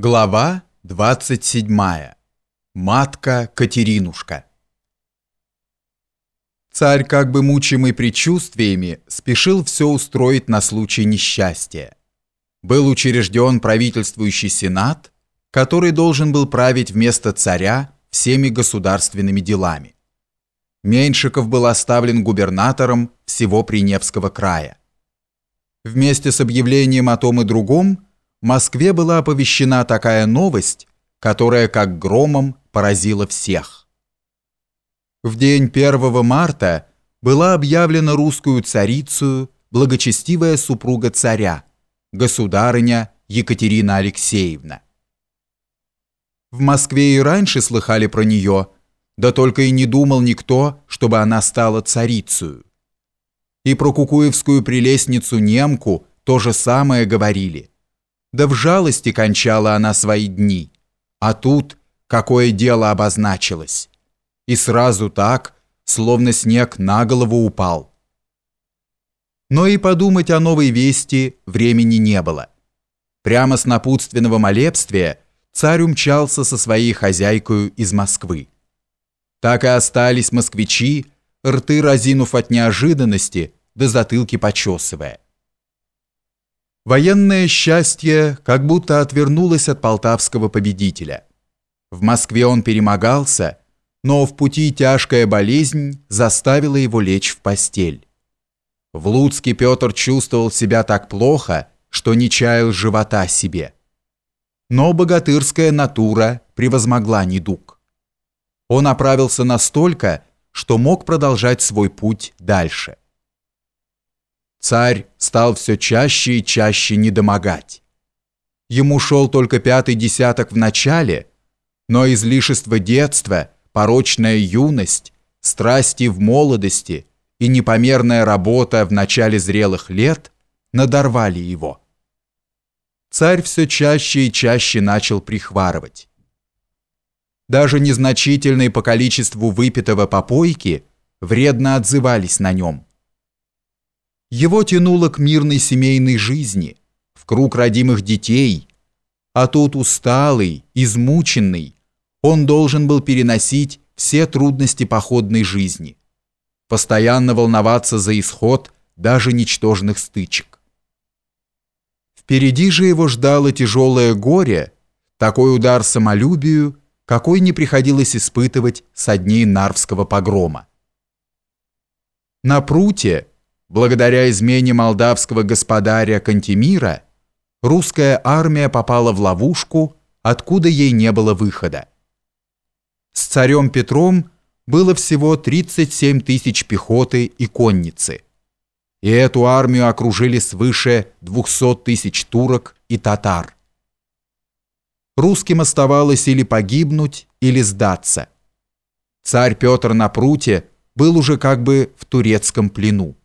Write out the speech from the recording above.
Глава 27. Матка Катеринушка. Царь, как бы мучимый предчувствиями, спешил все устроить на случай несчастья. Был учрежден правительствующий сенат, который должен был править вместо царя всеми государственными делами. Меньшиков был оставлен губернатором всего Приневского края. Вместе с объявлением о том и другом – Москве была оповещена такая новость, которая как громом поразила всех. В день 1 марта была объявлена русскую царицу благочестивая супруга царя, государыня Екатерина Алексеевна. В Москве и раньше слыхали про нее, да только и не думал никто, чтобы она стала царицей. И про кукуевскую прелестницу немку то же самое говорили – да в жалости кончала она свои дни. А тут какое дело обозначилось. И сразу так, словно снег на голову упал. Но и подумать о новой вести времени не было. Прямо с напутственного молебствия царь умчался со своей хозяйкою из Москвы. Так и остались москвичи, рты разинув от неожиданности, да затылки почесывая. Военное счастье как будто отвернулось от полтавского победителя. В Москве он перемогался, но в пути тяжкая болезнь заставила его лечь в постель. В Луцке Петр чувствовал себя так плохо, что не чаял живота себе. Но богатырская натура превозмогла недуг. Он оправился настолько, что мог продолжать свой путь дальше. Царь стал все чаще и чаще недомогать. Ему шел только пятый десяток в начале, но излишество детства, порочная юность, страсти в молодости и непомерная работа в начале зрелых лет надорвали его. Царь все чаще и чаще начал прихварывать. Даже незначительные по количеству выпитого попойки вредно отзывались на нем. Его тянуло к мирной семейной жизни, в круг родимых детей, а тут усталый, измученный, он должен был переносить все трудности походной жизни, постоянно волноваться за исход даже ничтожных стычек. Впереди же его ждало тяжелое горе, такой удар самолюбию, какой не приходилось испытывать со дней Нарвского погрома. На пруте, Благодаря измене молдавского господаря Кантемира, русская армия попала в ловушку, откуда ей не было выхода. С царем Петром было всего 37 тысяч пехоты и конницы, и эту армию окружили свыше 200 тысяч турок и татар. Русским оставалось или погибнуть, или сдаться. Царь Петр на пруте был уже как бы в турецком плену.